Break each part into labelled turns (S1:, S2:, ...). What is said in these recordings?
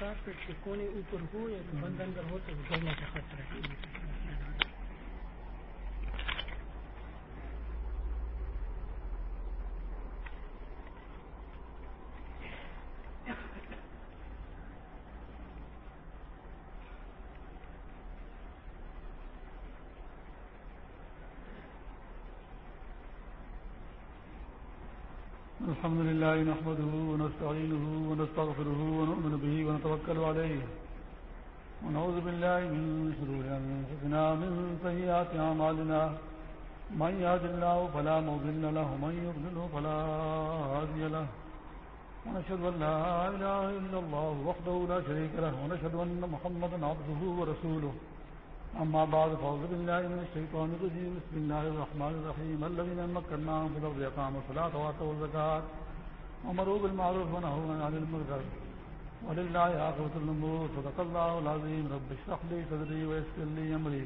S1: Carpet کے کونے اوپر ہو یا بند اندر ہو تو گرنے کا خطرہ ہے
S2: الحمد لله نحمده ونستعينه ونستغفره ونؤمن به ونتوكل عليه ونعوذ بالله من شرور أنفسنا من سيئات عمالنا من يهد الله فلا مضل له ومن يضلل فلا هادي له ونشهد أن لا إله إلا الله وحده لا شريك له ونشهد أن محمدا عبده ورسوله أما بعد فأعوذ بالله من الشيطان الرجيم بسم الله الرحمن الرحيم الذين مكناهم في الأرض يقاموا الصلاة وآتوا الزكاة وأمروا بالمعروف ونهوا عن المنكر. ولله عاقبة الأمور. صدق الله العظيم. رب اشرح لي صدري ويسر لي أمري.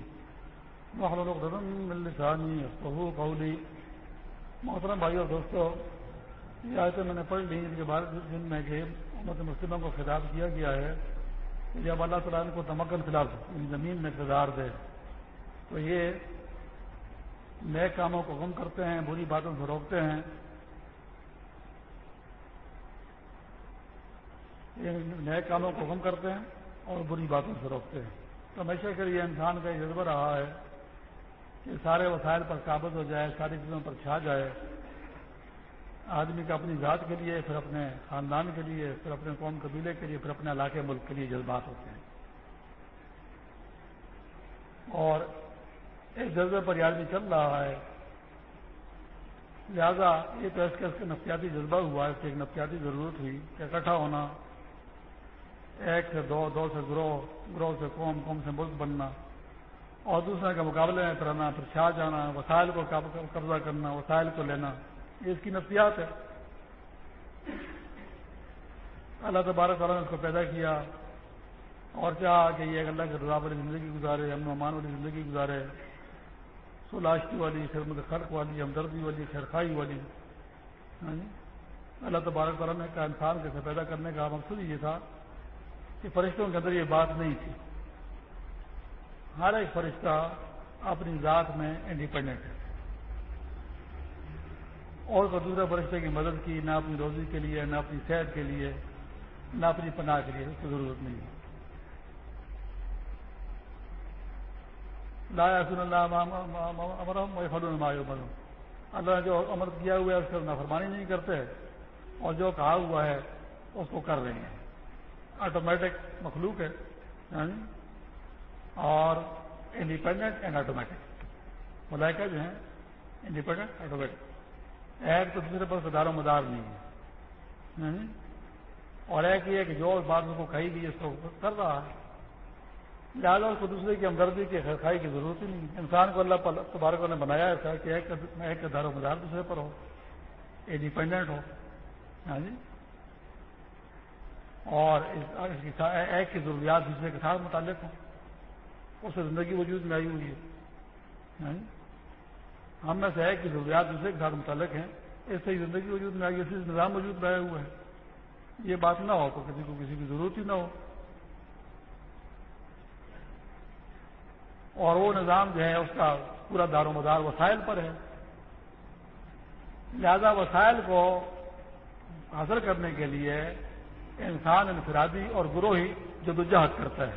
S2: واحلل عقدة من لساني يفقهوا قولي. محترم بھائی اور دوستو، یہ آیتیں میں نے پڑھ لی ان کے بارے جن میں کہ امت مسلموں کو خطاب کیا گیا ہے کہ جب اللہ تعالیٰ ان کو تمکن خلاف یعنی زمین میں اقتدار دے، تو یہ نئے کاموں کو غم کرتے ہیں، بری باتوں سے روکتے ہیں یہ نئے کاموں کو غم کرتے ہیں اور بری باتوں سے روکتے ہیں۔ تو ہمیشہ کے لیے انسان کا یہ جذبہ رہا ہے کہ سارے وسائل پر قابض ہو جائے، ساری چیزوں پر چھا جائے۔ آدمی کا اپنی ذات کے لیے، پھر اپنے خاندان کے لیے، پھر اپنے قوم قبیلے کے لیے، پھر اپنے علاقے ملک کے لیے جذبات ہوتے ہیں۔ اور ایک جذبے پر یہ آدمی چل رہا ہے۔ لہذا یہ تو اس کے اس کا نفسیاتی جذبہ ہوا ہے اس کی ایک نفسیاتی ضرورت ہوئی کہ اکٹھا ہونا۔ ایک سے دو دو سے گروہ گروہ سے قوم قوم سے ملک بننا۔ اور دوسرے کے مقابلے میں کرنا پھر چھا جانا، وسائل کو قبضہ کرنا، وسائل کو لینا۔ یہ اس کی نفسیات ہے۔ اللہ تبارک تعالیٰ نے اس کو پیدا کیا۔ اور چاہا کہ یہ اللہ کے رضا والی زندگی گزارے، امن امان والی زندگی گزارے۔ سلاشتی والی، خدمت خلق والی، ہمدردی والی خیرخائی والی۔ ہاں جی؟ اللہ تبارک تعالیٰ نے کا انسان کیسے پیدا کرنے کا مقصد یہ تھا۔ کہ فرشتوں کے اندر یہ بات نہیں تھی۔ ہر ایک فرشتہ اپنی ذات میں انڈیپینڈنٹ ہے۔ اور کو دوسرے فرشتے کی مدد کی، نہ اپنی روزی کے لیے، نہ اپنی صحت کے لیے، نہ اپنی پناہ کے لیے اس کی ضرورت نہیں ہے۔ لایا سن اللہ امرم فلون مرم اللہ نے جو امر کیا ہوا ہے، اس کو نافرمانی نہیں کرتے۔ اور جو کہا ہوا ہے، اس کو کر رہے ہیں۔ آٹومیٹک مخلوق ہے یعنی، اور انڈیپینڈنٹ اینڈ آٹومیٹک ملائکہ جو ہیں انڈیپینڈنٹ آٹومیٹک ایک تو دوسرے پر دار و مدار نہیں ہے یعنی، اور ایک یہ کہ جو بات اس کو کہی گئی، اس کو کر رہا ہے۔ لہٰذا اس کو دوسرے کی ہمدردی کی خیرخائی کی ضرورت ہی نہیں۔ انسان کو اللہ تبارک نے بنایا ایسا کہ ایک دار و مدار دوسرے پر ہو انڈیپینڈنٹ ہو ہاں جی اور ایک کی ضروریات دوسرے کے ساتھ متعلق ہوں۔ اس سے زندگی وجود میں آئی ہوئی ہے۔ ہم میں سے ہے کہ ضروریات دوسرے کے ساتھ متعلق ہیں۔ اس سے زندگی وجود میں آئی اسی نظام وجود میں آئے ہوئے ہیں یہ بات نہ ہو تو کسی کو کسی کی ضرورت ہی نہ ہو۔ اور وہ نظام جو ہے، اس کا پورا دار و مدار وسائل پر ہے۔ لہذا وسائل کو حاصل کرنے کے لیے انسان انفرادی اور گروہی جدوجہد کرتا ہے۔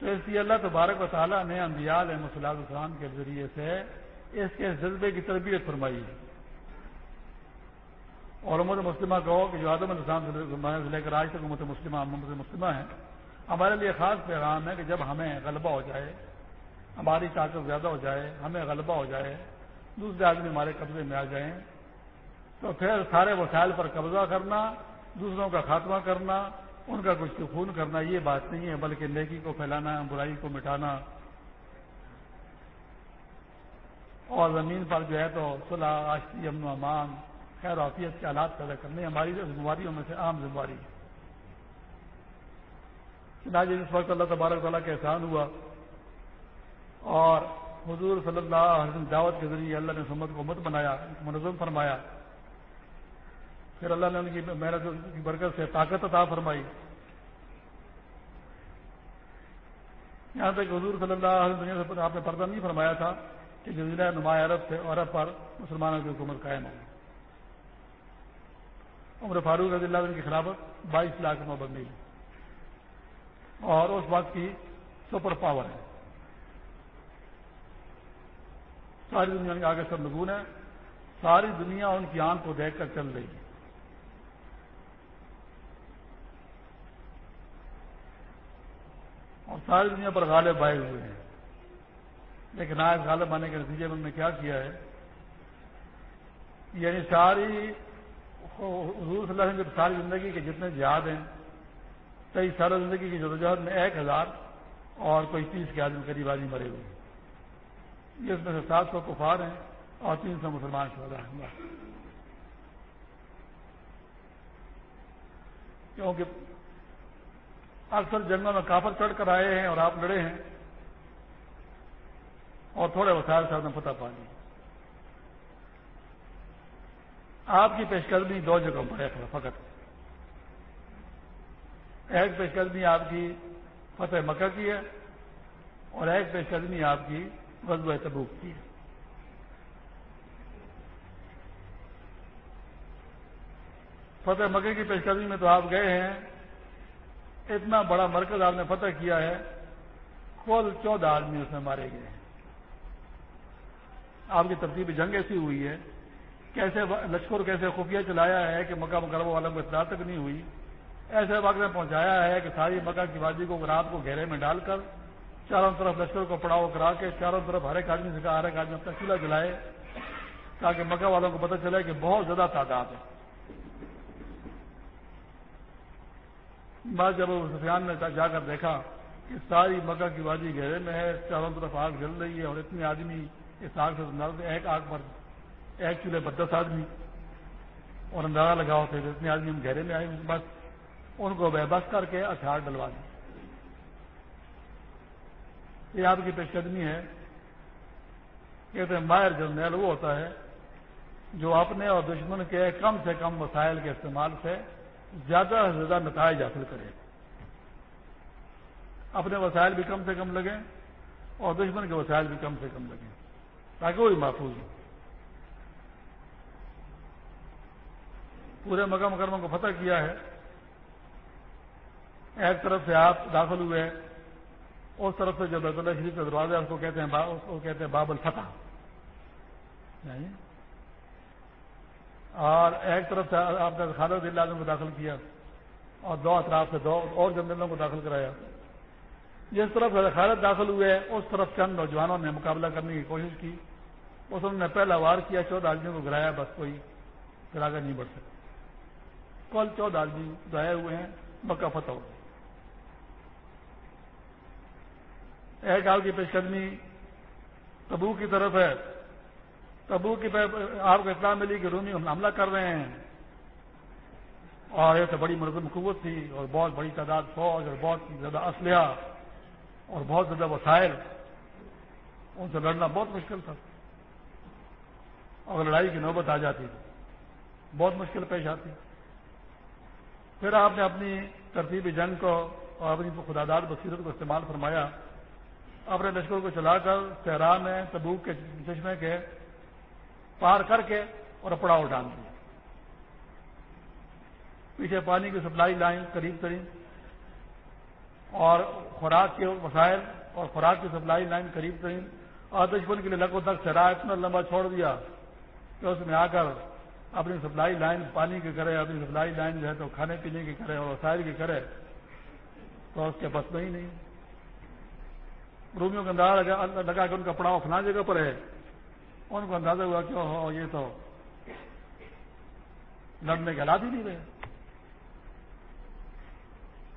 S2: تو اس لیے اللہ تبارک و تعالیٰ نے انبیاء علیہ مسلاد السلام کے ذریعے سے اس کے جذبے کی تربیت فرمائی۔ ہے اور امت مسلمہ کہو کہ جو آدم السلام سے لے کر آج تک امت مسلمہ امت مسلمہ ہیں، ہمارے لیے خاص پیغام ہے کہ جب ہمیں غلبہ ہو جائے، ہماری طاقت زیادہ ہو جائے، ہمیں غلبہ ہو جائے دوسرے آدمی ہمارے قبضے میں آ جائیں تو پھر سارے وسائل پر قبضہ کرنا، دوسروں کا خاتمہ کرنا، ان کا کچھ خون کرنا، یہ بات نہیں ہے، بلکہ نیکی کو پھیلانا، برائی کو مٹانا۔ اور زمین پر جو ہے تو صلاح آشتی، امن و امان، خیر وافیت کے حالات پیدا کرنے، ہماری بیماریوں میں سے عام ذمہ داری جس وقت اللہ تبارک تعالیٰ کا احسان ہوا اور حضور صلی اللہ علیہ وسلم دعوت کے ذریعے اللہ نے سمت کو مت بنایا، منظم فرمایا۔ پھر اللہ نے ان کی محنت کی برکت سے طاقت عطا فرمائی۔ یہاں تک حضور صلی اللہ علیہ وسلم سے آپ نے پردہ نہیں فرمایا تھا کہ جزیرہ نمایاں عرب سے عرب پر مسلمانوں کی حکومت قائم ہو۔ عمر فاروق رضی اللہ عنہ کی خلافت بائیس لاکھ میں بندی اور اس وقت کی سپر پاور ہے۔ ساری دنیا کے آگے سب لگون ہے ساری دنیا ان کی آنکھ کو دیکھ کر چل رہی ہے۔ اور ساری دنیا پر غالب آئے ہوئے ہیں۔ لیکن آج غالب آنے کے نتیجے میں انہوں نے کیا کیا ہے؟ یعنی ساری حضور صلی اللہ علیہ وسلم ساری زندگی کے جتنے جہاد ہیں کئی سارا زندگی کی جدوجہد میں ایک ہزار اور کوئی تیس کے آدمی قریب آدمی مرے ہوئے ہیں۔ اس میں سے سات سو کفار ہیں اور تین سو مسلمان شہدا ہیں۔ کیونکہ اکثر جنگوں میں کافر چڑھ کر آئے ہیں اور آپ لڑے ہیں اور تھوڑے وسائل سے آپ نے فتح پا آپ کی پیش قدمی دو جگہوں پر ہے، فقط۔ ایک پیش قدمی آپ کی فتح مکہ کی ہے اور ایک پیش قدمی آپ کی غزوہ تبوک کی فتح مکہ کی پیش قدمی میں تو آپ گئے ہیں۔ اتنا بڑا مرکز آپ نے فتح کیا ہے۔ کل چودہ آدمی اس میں مارے گئے ہیں۔ آپ کی ترتیب جنگ ایسی ہوئی ہے۔ کیسے لشکر کیسے خفیہ چلایا ہے کہ مکہ مکرمہ والوں کو اطلاع تک نہیں ہوئی۔ ایسے وقت میں پہنچایا ہے کہ ساری مکہ کی وادی کو رات کو گھیرے میں ڈال کر چاروں طرف لشکر کو پڑاؤ کرا کے چاروں طرف ہر ایک آدمی سے کہا، ہر ایک آدمی اپنا چولہا جلائے تاکہ مکہ والوں کو پتہ چلے کہ بہت زیادہ تعداد ہے۔ بات جب سفیان نے جا کر دیکھا کہ ساری مکہ کی وادی گہرے میں ہے، چاروں طرف آگ جل رہی ہے اور اتنے آدمی اس آگ سے ایک آگ پر ایک چولہے پر دس آدمی اور اندازہ لگا ہوتے تھے اتنے آدمی ہم گہرے میں آئے، بس ان کو بے بس کر کے ہتھیار ڈلوا دیں یہ آپ کی پیش قدمی ہے، کہتے ہیں ماہر جرنیل وہ ہوتا ہے جو اپنے اور دشمن کے کم سے کم وسائل کے استعمال سے زیادہ سے زیادہ نتائج حاصل کرے۔ اپنے وسائل بھی کم سے کم لگیں اور دشمن کے وسائل بھی کم سے کم لگیں، تاکہ وہی محفوظ ہو پورے مکہ مکرموں کو فتح کیا ہے۔ ایک طرف سے آپ داخل ہوئے اس طرف سے جو بیت اللہ شریف کا دروازہ ہے اس کو کہتے ہیں اس کو کہتے ہیں باب الفتح۔ یعنی اور ایک طرف سے آپ نے خالد اللہ کو داخل کیا اور دو اطراف سے دو اور جنرلوں کو داخل کرایا۔ جس طرف خالد داخل ہوئے، اس طرف چند نوجوانوں نے مقابلہ کرنے کی کوشش کی۔ اس نے پہلا وار کیا، چودہ آدمیوں کو گرایا، بس کوئی پھر آگے نہیں بڑھ سکتا کل چودہ آدمی گائے ہوئے ہیں، مکہ فتح ہو ایک آل کی پیش قدمی تبو کی طرف ہے۔ تبو کی آپ کو اطلاع ملی کہ رومی حملہ کر رہے ہیں۔ اور یہ تو بڑی مرزم قوت تھی اور بہت بڑی تعداد فوج اور بہت زیادہ اسلحہ اور بہت زیادہ وسائل۔ ان سے لڑنا بہت مشکل تھا۔ اور لڑائی کی نوبت آ جاتی تھی۔ بہت مشکل پیش آتی۔ پھر آپ نے اپنی ترتیبی جنگ کو اور اپنی خداداد بصیرت کو استعمال فرمایا۔ اپنے لشکر کو چلا کر صحرا میں، تبوک کے چشمے کے پار کر کے اور پڑاؤ ڈال دیا۔ پیچھے پانی کی سپلائی لائن قریب ترین۔ اور خوراک کے وسائل اور خوراک کی سپلائی لائن قریب ترین۔ اور دشمن کے لیے لگو تک سرا اتنا لمبا چھوڑ دیا کہ اس میں آ کر اپنی سپلائی لائن، پانی کی کرے اپنی سپلائی لائن جو ہے تو کھانے پینے کی کرے اور وسائل کی کرے تو اس کے بس میں ہی نہیں۔ رومیوں کا اندازہ لگا کہ ان کا پڑاؤ فلاں جگہ پر ہے۔ ان کو اندازہ ہوا کہ ہو یہ تو لڑنے کے حالات ہی نہیں رہے۔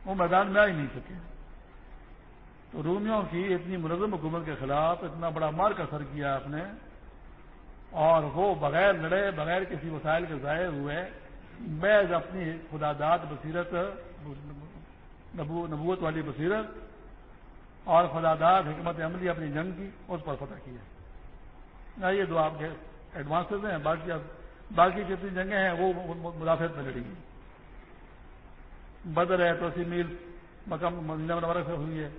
S2: وہ میدان میں آ ہی نہیں سکے۔ تو رومیوں کی اتنی منظم حکومت کے خلاف اتنا بڑا مار کا اثر کیا آپ نے۔ اور وہ بغیر لڑے، بغیر کسی وسائل کے ظاہر ہوئے میں اپنی خدا داد بصیرت، نبوت والی بصیرت اور خداداد حکمت عملی اپنی جنگ کی، اس پر فتح کیا یہ دو آپ کے ایڈوانسز ہیں، باقی باقی جتنی جنگیں ہیں، وہ مدافعت میں لڑی گئی بدر ہے تو اسی میل مکم مدینہ منورہ سے ہوئی ہے۔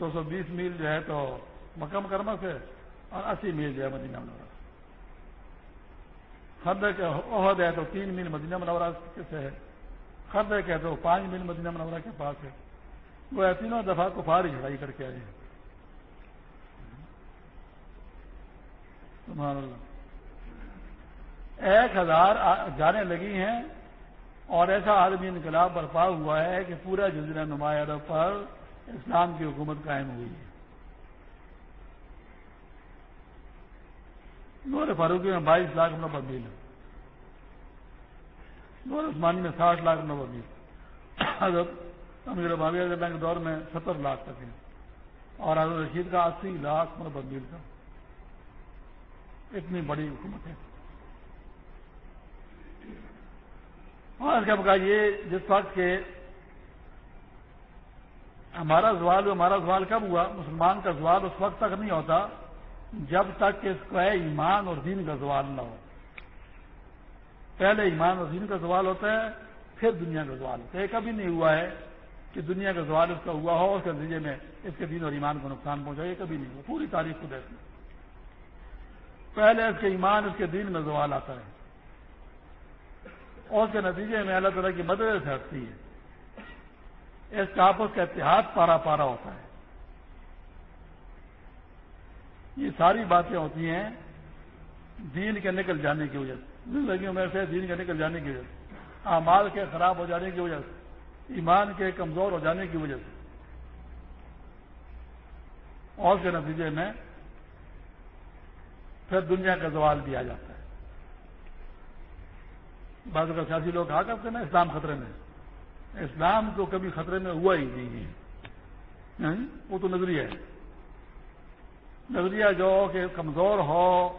S2: دو سو بیس میل جو ہے تو مکم کرما سے، اور اسی میل جو ہے مدینہ منورہ۔ خرد عہد ہے تو تین میل مدینہ منورہ سے ہے۔ خرد ہے کہ تو پانچ میل مدینہ منورہ کے پاس ہے۔ وہ تینوں دفعہ کفار ہی چڑھائی کر کے آئے ہیں۔ سبحان اللہ۔ ایک ہزار جانے لگی ہیں اور ایسا عالمی انقلاب برپا ہوا ہے کہ پورا جزیرہ نمایاں پر اسلام کی حکومت قائم ہوئی ہے۔ نور فاروقی میں بائیس لاکھ نبے میل۔ ہے نور عثمانی میں ساٹھ لاکھ نبے میل۔ حضرت امیر معاویہ کے دور میں ستر لاکھ تک ہے اور حضرت رشید کا اسی لاکھ نبے میل کا اتنی بڑی حکومت ہے۔ اور اس کا یہ جس وقت کے ہمارا سوال ہمارا سوال کب ہوا؟ مسلمان کا سوال اس وقت تک نہیں ہوتا جب تک کہ اس کا ایمان اور دین کا سوال نہ ہو۔ پہلے ایمان اور دین کا سوال ہوتا ہے، پھر دنیا کا سوال ہوتا ہے۔ کبھی نہیں ہوا ہے۔ کہ دنیا کا سوال اس کا ہوا ہو، اس کے نتیجے میں اس کے دین اور ایمان کو نقصان پہنچا یہ کبھی نہیں ہوا۔ پوری تاریخ کو دیکھنا۔ پہلے اس کے ایمان، اس کے دین میں سوال آتا ہے۔ اور اس کے نتیجے میں اللہ تعالیٰ کی مدد سے ہٹتی ہے۔ اس کا آپس کا اتحاد پارا پارا ہوتا ہے۔ یہ ساری باتیں ہوتی ہیں دین کے نکل جانے کی وجہ سے۔ زندگیوں میں سے دین کے نکل جانے کی وجہ سے۔ اعمال کے خراب ہو جانے کی وجہ سے۔ ایمان کے کمزور ہو جانے کی وجہ سے۔ اور کے نتیجے میں پھر دنیا کا زوال بھی آ جاتا ہے۔ بعض اگر سیاسی لوگ کہا کرتے نا، اسلام خطرے میں اسلام تو کبھی خطرے میں ہوا ہی نہیں ہے۔ یعنی وہ تو نظریہ ہے۔ نظریہ جو کہ کمزور ہو،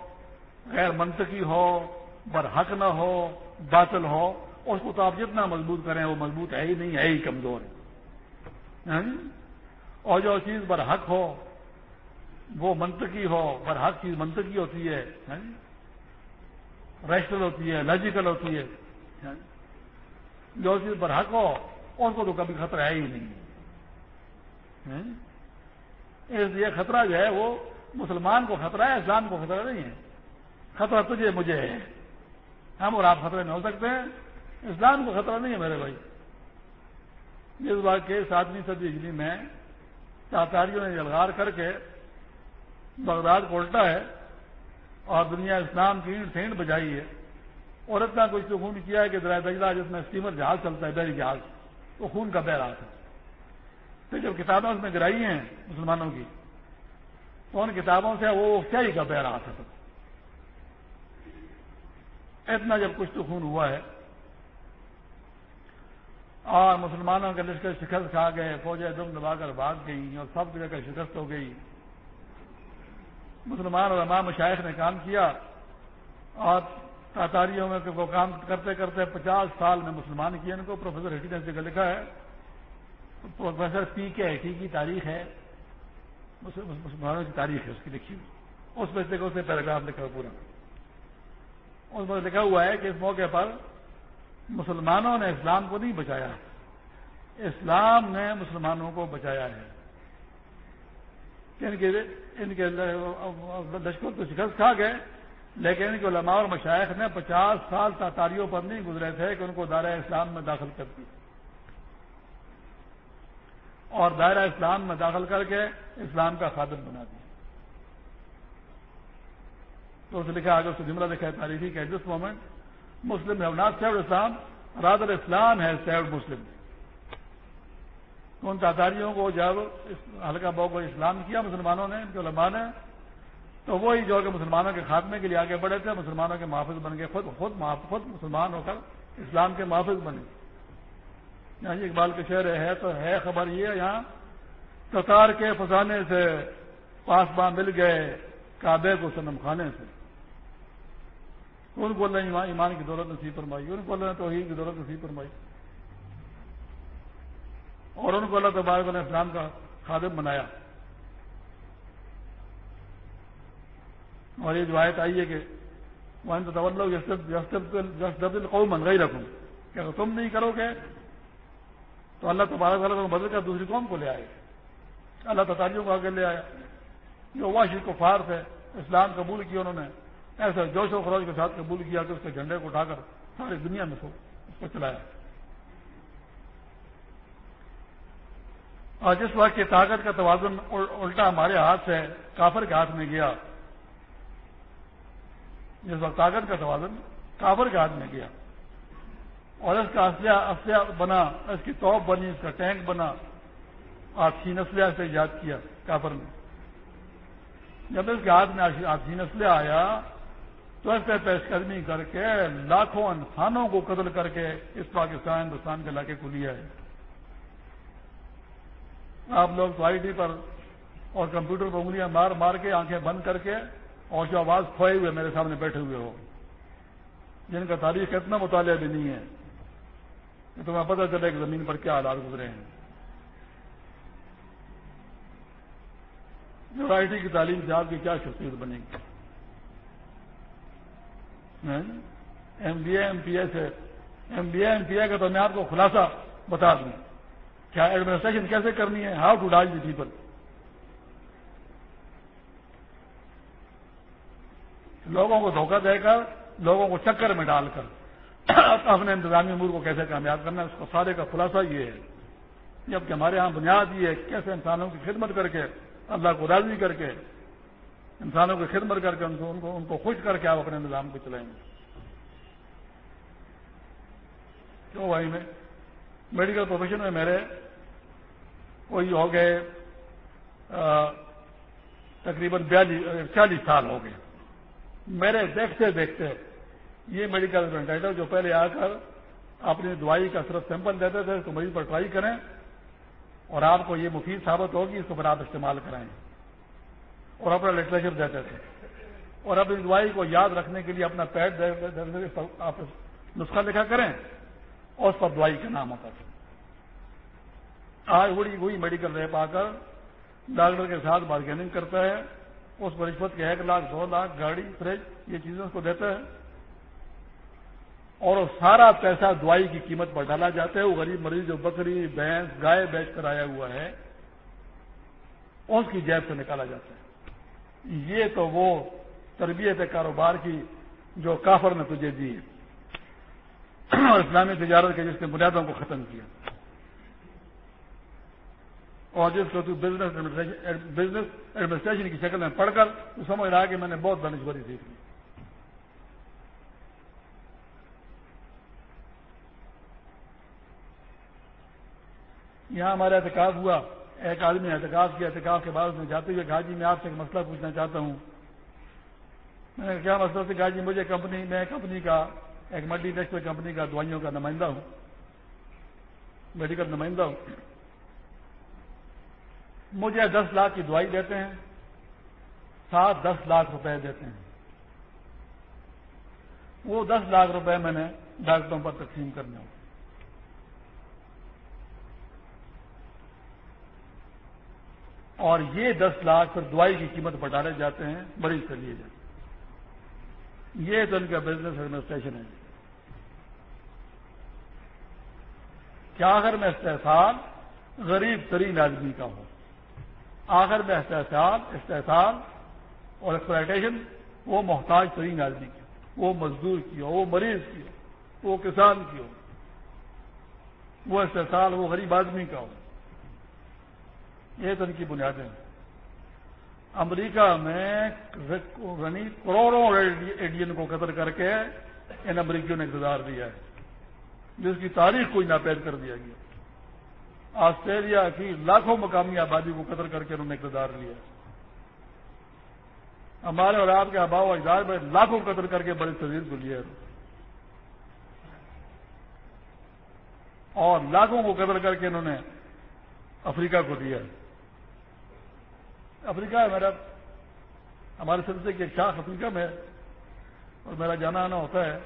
S2: غیر منطقی ہو، برحق نہ ہو، باطل ہو اس کو تو آپ جتنا مضبوط کریں وہ مضبوط ہے ہی نہیں، ہے ہی کمزور ہے۔ ہاں جی؟ اور جو چیز برحق ہو، وہ منطقی ہو، برحق چیز منطقی ہوتی ہے ہاں جی؟ ریشنل ہوتی ہے لاجیکل ہوتی ہے ہاں جی؟ جو چیز برحق ہو ان کو تو کبھی خطرہ ہے ہی نہیں۔ اس لیے خطرہ جو ہے وہ مسلمان کو خطرہ ہے اسلام کو خطرہ نہیں ہے۔ خطرہ تجھے، مجھے ہے۔ ہم اور آپ خطرے میں ہو سکتے ہیں۔ اسلام کو خطرہ نہیں ہے میرے بھائی۔ جس بات کے ساتویں صدی ہجری میں تاتاریوں نے جلغار کر کے بغداد کو الٹا ہے اور دنیا اسلام کی اینٹ سینٹ بجائی ہے۔ اور اتنا کچھ تو خون کیا ہے کہ درائے دجلہ جس میں اسٹیمر جہاز چلتا ہے، بحری جہاز۔ وہ خون کا بہ رہا تھا تو جب کتابیں اس میں گرائی ہیں مسلمانوں کی تو ان کتابوں سے وہ سیاہی کا بہ رہا تھا اتنا جب کچھ تو خون ہوا ہے اور مسلمانوں کے لشکر شکست کھا گئے، فوجیں دم دبا کر بھاگ گئی اور سب جگہ کا شکست ہو گئی۔ مسلمان اور امام مشائق نے کام کیا اور تاتاریوں میں وہ کام کرتے کرتے پچاس سال میں مسلمان کیا ان کو۔ پروفیسر ہٹی نے جگہ لکھا ہے۔ پروفیسر پی کے ہٹی کی تاریخ ہے۔ مسلمانوں کی تاریخ ہے اس کی لکھی ہوئی۔ اس میں سے اسے پیراگراف لکھا پورا۔ اس میں لکھا ہوا ہے کہ اس موقع پر مسلمانوں نے اسلام کو نہیں بچایا۔ اسلام نے مسلمانوں کو بچایا ہے۔ ان کے ان کے لشکر تو شکست کھا گئے، لیکن ان کے علماء اور مشائق نے پچاس سال تاتاریوں پر نہیں گزرے تھے کہ ان کو دائرہ اسلام میں داخل کر دی اور دائرہ اسلام میں داخل کر کے اسلام کا خادم بنا دیا۔ تو اسے لکھا آگے اس کو جملہ لکھا ہے تاریخی کہ this moment Muslim have not saved Islam rather Islam ہے سیوڈ مسلم۔ ان تاتاریوں کو جب ہلکا بو کو اسلام کیا، مسلمانوں نے، ان کے علماء نے، تو وہی جو کہ مسلمانوں کے خاتمے کے لیے آگے بڑھے تھے، مسلمانوں کے محافظ بن گئے، خود خود خود مسلمان ہو کر اسلام کے محافظ بنے۔ یہاں جی اقبال کے شہر ہے، تو ہے خبر یہ یہاں، تتار کے فسانے سے پاسباں مل گئے، کعبے کو سنم خانے سے۔ ان کو اللہ ایمان کی دولت نصیب فرمائی، ان کو اللہ نے توحید کی دولت نصیب فرمائی۔ اور ان کو اللہ تبارک نے اسلام کا خادم بنایا۔ اور یہ جو آیت آئی ہے کہ وہاں تو قوم بن گئی رکھوں کہ اگر تم نہیں کرو گے، تو اللہ تبارک تعالیٰ کو بدل کر دوسری قوم کو لے آئے۔ اللہ تعالیوں کو آگے لے آیا۔ جو واشر کو فار تھے، اسلام قبول کیا انہوں نے۔ ایسا جوش و خروش کے ساتھ قبول کیا کہ اس کے جھنڈے کو اٹھا کر ساری دنیا میں سو اس کو چلایا اور جس وقت کی طاقت کا توازن الٹا ہمارے ہاتھ سے کافر کے ہاتھ میں گیا۔ جس وقت طاقت کا توازن کافر کے ہاتھ میں گیا۔ اور اس کا اسلحہ بنا، اس کی توپ بنی، اس کا ٹینک بنا۔ آسین اسلحہ سے ایجاد کیا کافر نے۔ جب اس کے ہاتھ میں آسین اسلحہ آیا تو اس پیش قدمی کر کے لاکھوں انسانوں کو قتل کر کے اس پاکستان ہندوستان کے علاقے کو لیا ہے۔ آپ لوگ تو آئی ٹی پر اور کمپیوٹر پر انگلیاں مار مار کے آنکھیں بند کر کے اور جو آواز کھوئے ہوئے میرے سامنے بیٹھے ہوئے ہو۔ جن کا تاریخ اتنا مطالعہ بھی نہیں ہے کہ تمہیں پتہ چلے کہ زمین پر کیا حالات گزرے ہیں۔ جو آئی ٹی کی تعلیم سے آپ کی کیا شخصیت بنے گی؟ M B A M P A سے M B A M P A کا تو میں آپ کو خلاصہ بتا دوں۔ کیا ایڈمنسٹریشن کیسے کرنی ہے؟ How to dodge the people لوگوں کو دھوکہ دے کر، لوگوں کو چکر میں ڈال کر اپنے انتظامی امور کو کیسے کامیاب کرنا ہے، اس کو سارے کا خلاصہ یہ ہے۔ جبکہ ہمارے ہاں بنیاد یہ ہے کیسے انسانوں کی خدمت کر کے، اللہ کو راضی کر کے انسانوں کی خدمت کر کے ان کو ان کو ان کو خوش کر کے آپ اپنے نظام کو چلائیں گے۔ کیوں بھائی میں؟ میڈیکل پروفیشن میں میرے کوئی ہو گئے تقریباً بیالیس چالیس سال ہو گئے۔ میرے دیکھتے دیکھتے یہ میڈیکل ریپرزینٹیو جو پہلے آ کر اپنی دوائی کا صرف سیمپل دیتے تھے تو مریض پر ٹرائی کریں اور آپ کو یہ مفید ثابت ہوگی اس کو پھر آپ استعمال کرائیں۔ اور اپنا لٹریچر دیتے تھے۔ اور اپنی دوائی کو یاد رکھنے کے لیے اپنا پیڈ آپ نسخہ لکھا کریں اور اس پر دوائی کا نام ہوتا تھا۔ آج بڑی وہی میڈیکل ریپ آ کر ڈاکٹر کے ساتھ بارگیننگ کرتا ہے۔ اس پر رشوت کے ایک لاکھ، دو لاکھ گاڑی فریج یہ چیزیں اس کو دیتا ہے۔ اور وہ سارا پیسہ دوائی کی قیمت پر ڈالا جاتا ہے۔ وہ غریب مریض، جو بکری، بھینس، گائے بیچ کر آیا ہوا ہے، اس کی جیب سے نکالا جاتا ہے۔ یہ تو وہ تربیت کاروبار کی جو کافر نے تجھے دی اور اسلامی تجارت کے جس نے بنیادوں کو ختم کیا۔ اور جس کو تو بزنس بزنس ایڈمنسٹریشن کی شکل میں پڑھ کر تو سمجھ رہا کہ میں نے بہت بنسبری سیکھ لی یہاں ہمارا احتکاب ہوا۔ ایک آدمی نے احتکاب کیا احتکاب کے بعد میں جاتے ہوئے کہا جی میں آپ سے ایک مسئلہ پوچھنا چاہتا ہوں۔ میں نے کیا مسئلہ؟ سے کہا جی مجھے کمپنی، میں کمپنی کا، ایک ملٹی نیشنل کمپنی کا دوائیوں کا نمائندہ ہوں۔ میڈیکل نمائندہ ہوں۔ مجھے دس لاکھ کی دوائی دیتے ہیں، سات دس لاکھ روپے دیتے ہیں۔ وہ دس لاکھ روپے میں نے ڈاکٹروں پر تقسیم کرنے ہوں۔ اور یہ دس لاکھ پھر دوائی کی قیمت پر ڈالے جاتے ہیں، مریض سے لیے جاتے ہیں۔ یہ تو ان کا بزنس ایڈمنسٹریشن ہے۔ کیا آخر میں استحصال غریب ترین آدمی کا ہو آخر میں استحصال استحصال اور ایکسپلائٹیشن وہ محتاج ترین آدمی کی وہ مزدور کی ہو وہ مریض کی ہو وہ کسان کی ہو وہ استحصال، وہ غریب آدمی کا ہو یہ تو ان کی بنیادیں ہیں۔ امریکہ میں یعنی کروڑوں ایڈین کو قتل کر کے ان امریکیوں نے اقتدار دیا ہے۔ جس کی تاریخ کوئی ناپید کر دیا گیا۔ آسٹریلیا کی لاکھوں مقامی آبادی کو قتل کر کے انہوں نے اقتدار لیا ہمارے اور آپ کے آبا و اجداد میں لاکھوں قتل کر کے بڑے تجیر کو لیا اور لاکھوں کو قتل کر کے انہوں نے افریقہ کو دیا ہے۔ افریقہ ہے میرا، ہمارے سلسلے کی ایک شاخ افریقہ میں اور میرا جانا آنا ہوتا ہے۔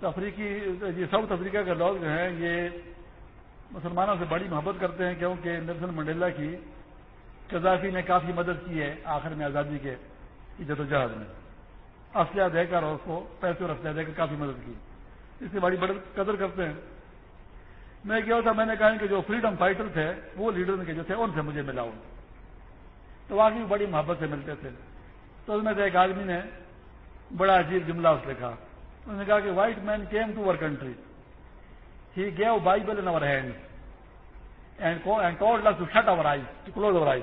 S2: تو افریقی، یہ ساؤتھ افریقہ کے لوگ جو ہیں، یہ مسلمانوں سے بڑی محبت کرتے ہیں، کیونکہ نیلسن منڈیلا کی قذافی نے کافی مدد کی ہے آخر میں آزادی کے جدوجہد میں۔ اسلحہ دے کر اور اس کو پیسے اور اسلحہ دے کر کافی مدد کی۔ اس کی بڑی بڑی قدر کرتے ہیں۔ میں کیا ہوتا میں نے کہا کہ جو فریڈم فائٹر تھے، وہ لیڈر کے جو تھے، ان سے مجھے ملا ہوں تو واقعی بڑی محبت سے ملتے تھے۔ تو اس میں سے ایک آدمی نے بڑا عجیب جملہ اس لکھا انہوں نے کہا کہ white man came to our country he gave Bible in our hand and to shut our eye to close our eye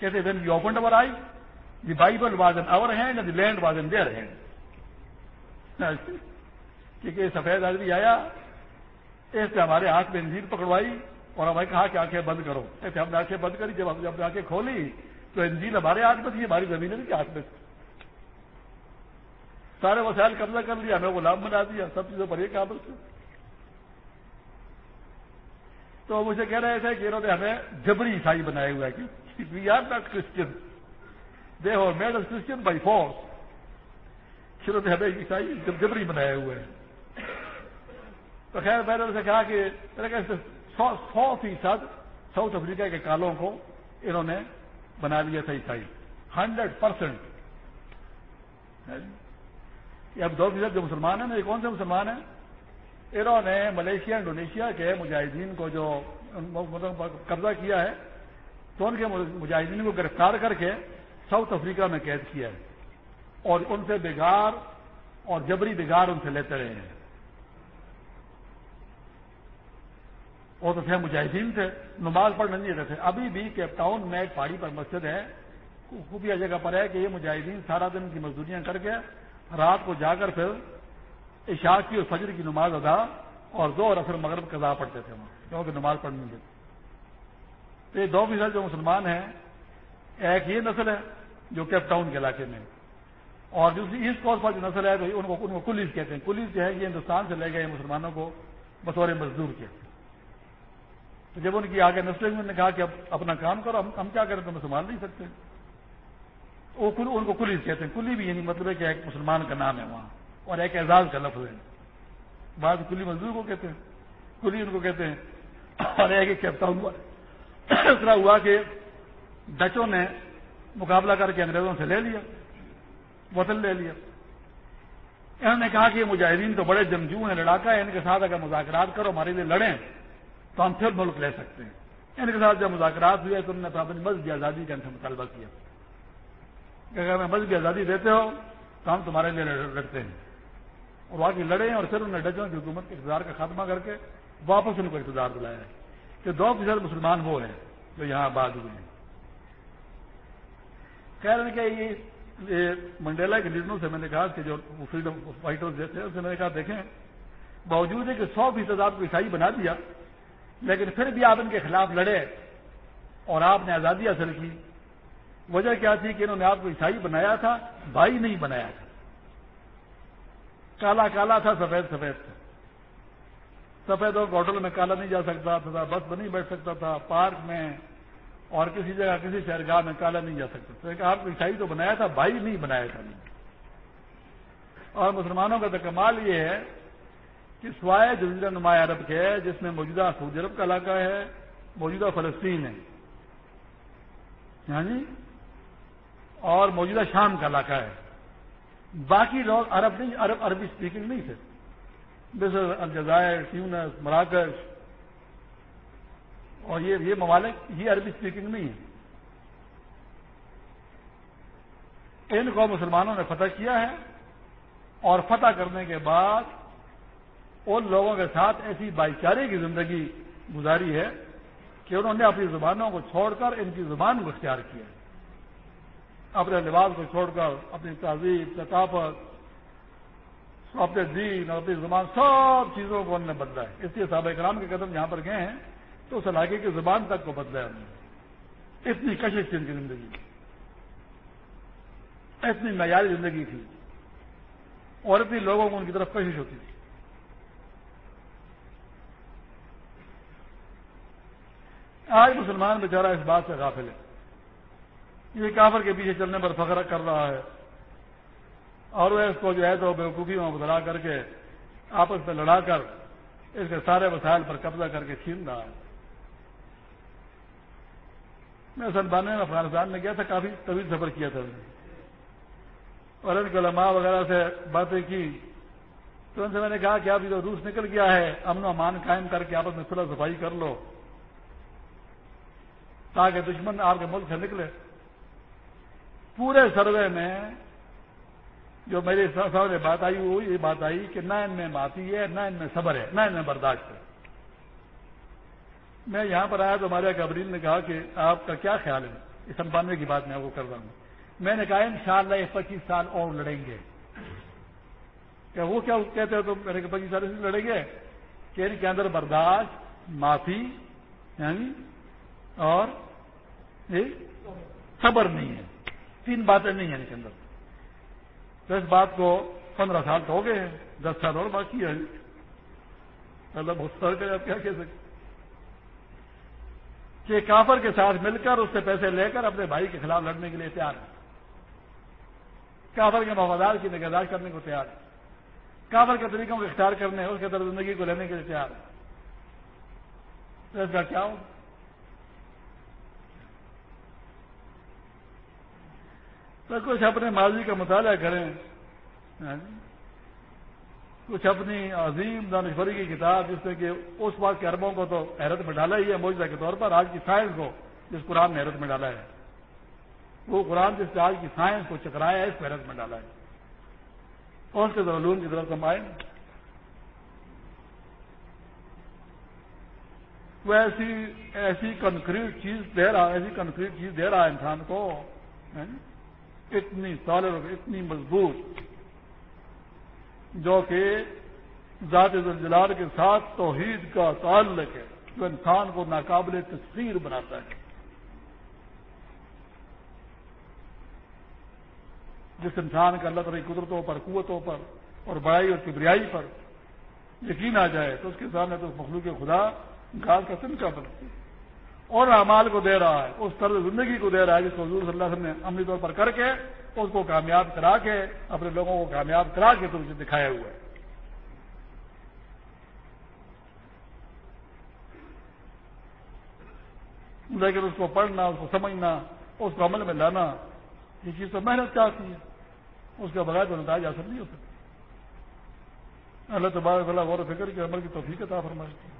S2: کہتے when you opened our eye the Bible was in our hand and the land was in their hand کیونکہ سفید آدمی آیا، اس سے ہمارے ہاتھ میں انجیل پکڑوائی اور ہمیں کہا کہ آنکھیں بند کرو۔ ایسے ہم نے آنکھیں بند کری، جب ہم جب آنکھیں کھولی تو انجیل ہمارے ہاتھ میں تھی، ہماری زمین کے ہاتھ میں تھی۔ سارے وسائل قبضہ کر لیا، ہمیں غلام بنا دیا، سب چیزوں پر یہ قابل تھے۔ تو مجھے کہہ رہے تھے کہ انہوں نے ہمیں جبری عیسائی بنائے ہوئے کہ we are not Christian they who made Christian by force شروع نے ہمیں عیسائی جبری بنائے ہوئے ہیں۔ تو خیر، میں نے ان سے کہا کہ سو فیصد ساؤتھ افریقہ کے کالوں کو انہوں نے بنا لیا تھا عیسائی۔ ہنڈریڈ پرسینٹ جی؟ اب دو فیصد جو مسلمان ہیں، یہ کون سے مسلمان ہیں؟ انہوں نے ملیشیا، انڈونیشیا کے مجاہدین کو جو مطلب قبضہ کیا ہے، تو ان کے مجاہدین کو گرفتار کر کے ساؤتھ افریقہ میں قید کیا ہے۔ اور ان سے بگار اور جبری بگار ان سے لیتے رہے ہیں۔ وہ تو تھے مجاہدین تھے، نماز پڑھنے نہیں رہتے تھے۔ ابھی بھی کیپ ٹاؤن میں ایک پہاڑی پر مسجد ہے۔ خوبیہ جگہ پر ہے کہ یہ مجاہدین سارا دن کی مزدوریاں کر کے رات کو جا کر پھر عشاء کی اور فجر کی نماز ادا اور دو اور اثر مغرب قضا پڑھتے تھے۔ وہاں کیونکہ نماز پڑھنے دیتے۔ تو یہ دو فیصد جو مسلمان ہیں، ایک یہ نسل ہے جو کیپ ٹاؤن کے علاقے میں۔ اور دوسری ایسٹ کوسٹ پر جو نسل ہے، تو ان کو ان کو کلیز کہتے ہیں۔ کلیز جو ہے یہ ہندوستان سے لے گئے مسلمانوں کو بطور مزدور کے تو جب ان کی آگے نسلیں انہوں نے کہا کہ اب اپنا کام کرو، ہم کیا کریں تو ہم سنبھال نہیں سکتے؟ وہ ان کو کلیز کہتے ہیں، کلی بھی یعنی مطلب ہے کہ ایک مسلمان کا نام ہے وہاں، اور ایک اعزاز کا لفظ ہے۔ بعض کلی مزدور کو کہتے ہیں، کلی ان کو کہتے ہیں، اور ایک ایک کیپٹن اس طرح ہوا کہ ڈچوں نے مقابلہ کر کے انگریزوں سے لے لیا، وطن لے لیا۔ انہوں نے کہا کہ مجاہدین تو بڑے جمجو ہیں، لڑاکا ہے ان کے ساتھ اگر مذاکرات کرو، ہمارے لیے لڑیں۔ تو ہم پھر ملک لے سکتے ہیں۔ ان کے ساتھ جب مذاکرات ہوئے تو انہوں نے اپنی مذہبی آزادی کا ان سے مطالبہ کیا۔ کہ اگر ہمیں مذہبی آزادی دیتے ہو تو ہم تمہارے لیے لڑتے ہیں۔ اور باقی لڑے اور پھر انہوں نے ڈجوں کی حکومت کے اقتدار کا خاتمہ کر کے واپس ان کو اقتدار دلایا ہے۔ کہ دو فیصد مسلمان وہ ہیں جو یہاں آباد ہوئے ہیں۔ خیر کہ یہ منڈیلا کے لیڈروں سے میں نے کہا کہ جو فریڈم فائٹر تھے اس سے میں نے کہا دیکھیں، باوجود ہے کہ سو فیصد آپ کو عیسائی بنا دیا۔ لیکن پھر بھی آپ ان کے خلاف لڑے اور آپ نے آزادی حاصل کی۔ وجہ کیا تھی کہ انہوں نے آپ کو عیسائی بنایا تھا، بھائی نہیں بنایا تھا۔ کالا کالا تھا، سفید سفید تھا۔ سفید اور ہوٹل میں کالا نہیں جا سکتا تھا، بس میں نہیں بیٹھ سکتا تھا، پارک میں اور کسی جگہ، کسی شہرگاہ میں کالا نہیں جا سکتا تھا۔ آپ کو عیسائی تو بنایا تھا، بھائی نہیں بنایا تھا۔ اور مسلمانوں کا تو کمال یہ ہے کہ سوائے جزیرہ نمایاں عرب کے جس میں موجودہ سعودی عرب کا علاقہ ہے، موجودہ فلسطین ہے۔ یعنی اور موجودہ شام کا علاقہ ہے۔ باقی لوگ عرب نہیں، عرب عربی اسپیکنگ نہیں تھے۔ جیسے الجزائر ٹیونس مراکش۔ اور یہ یہ ممالک، یہ عربی اسپیکنگ نہیں ہے۔ ان کو مسلمانوں نے فتح کیا ہے اور فتح کرنے کے بعد ان لوگوں کے ساتھ ایسی بھائی چارے کی زندگی گزاری ہے کہ انہوں نے اپنی زبانوں کو چھوڑ کر ان کی زبان کو اختیار کیا ہے۔ اپنے لباس کو چھوڑ کر، اپنی تہذیب، ثقافت، اپنے دین اور اپنی زبان، سب چیزوں کو انہوں نے بدلا ہے۔ اس لیے صحابہ کرام کے قدم جہاں پر گئے ہیں تو اس علاقے کی زبان تک کو بدلا ہے انہوں نے۔ اتنی کشش تھی ان کی زندگی۔ اتنی معیاری زندگی تھی۔ اور اتنی لوگوں کو ان کی طرف کشش ہوتی تھی۔ آج مسلمان بیچارہ اس بات سے غافل ہے۔ یہ کافر کے پیچھے چلنے پر فخر کر رہا ہے۔ اور وہ اس کو جو ہے تو بیوقوفی میں بدلا کر کے آپس میں لڑا کر اس کے سارے وسائل پر قبضہ کر کے چھین رہا ہے۔ میں سلمانے میں افغانستان میں گیا تھا، کافی طویل سفر کیا تھا اور ان کے علماء وغیرہ سے باتیں کی۔ تو ان سے میں نے کہا کہ اب یہ روس نکل گیا ہے، امن و امان قائم کر کے آپس میں صلاح صفائی کر لو۔ تاکہ دشمن آپ کے ملک سے نکلے۔ پورے سروے میں جو میرے سامنے بات آئی، وہ یہ بات آئی کہ نہ ان میں معافی ہے نہ ان میں صبر ہے نہ ان میں برداشت ہے۔ میں یہاں پر آیا تو ہمارے قبرین نے کہا کہ آپ کا کیا خیال ہے؟ اس انبانوے کی بات میں آپ کو کر رہا ہوں۔ میں نے کہا ان شاء اللہ یہ پچیس سال اور لڑیں گے۔ کہ وہ کیا کہتے ہو تو میں نے کہا، پچیس سال سے لڑیں گے کہ ان کے اندر برداشت معافی یعنی اور صبر نہیں ہے۔ تین باتیں نہیں ہیں ان کے اندر۔ تو اس بات کو پندرہ سال تو ہو گئے ہیں، دس سال اور باقی ہے۔ اللہ بہت سر کر آپ کیا کہہ سکتے؟ کہ کافر کے ساتھ مل کر اس سے پیسے لے کر اپنے بھائی کے خلاف لڑنے کے لیے تیار ہے کافر کے مفادات کی نگہداشت کرنے کو تیار ہے کافر کے طریقوں کو اختیار کرنے اس کے در زندگی کو لینے کے لیے تیار ہے تو اس کا کیا ہو تو کچھ اپنے ماضی کا مطالعہ کریں۔ ہاں جی۔ کچھ اپنی عظیم دانشوری کی کتاب، جس نے کہ اس وقت کے اربوں کو تو حیرت میں ڈالا ہی ہے موجودہ کے طور پر، آج کی سائنس کو، جس قرآن نے حیرت میں ڈالا ہے۔ وہ قرآن جس نے آج کی سائنس کو چکرایا ہے، اس کو حیرت میں ڈالا ہے۔ اور اس کے علوم کی طرف ہم آئے وہ ایسی ایسی کنکریٹ چیز دے رہا، ایسی کنکریٹ چیز دے رہا ہے انسان کو۔ ہاں جی۔ اتنی سالر اتنی مضبوط جو کہ ذات زلجلال کے ساتھ توحید کا تعلق ہے، جو انسان کو ناقابل تصویر بناتا ہے۔ جس انسان کا اللہ تعالی قدرتوں پر، قوتوں پر اور بڑائی اور کبریائی پر یقین آ جائے تو اس کے سامنے تو مخلوق خدا گاس کا سن کا بنتی۔ ہے اور اعمال کو دے رہا ہے، اس طرز زندگی کو دے رہا ہے، جس کو حضور صلی اللہ علیہ وسلم نے عملی طور پر کر کے اس کو کامیاب کرا کے، اپنے لوگوں کو کامیاب کرا کے تم سے دکھایا ہوا ہے۔ لیکن اس کو پڑھنا، اس کو سمجھنا، اس کو عمل میں لانا، یہ چیز تو محنت چاہتی ہے۔ اس کا بغیر تو نتائج حاصل نہیں ہو سکتا اللہ تبارک اللہ غور و فکر کے عمل کی توفیق عطا فرمائے۔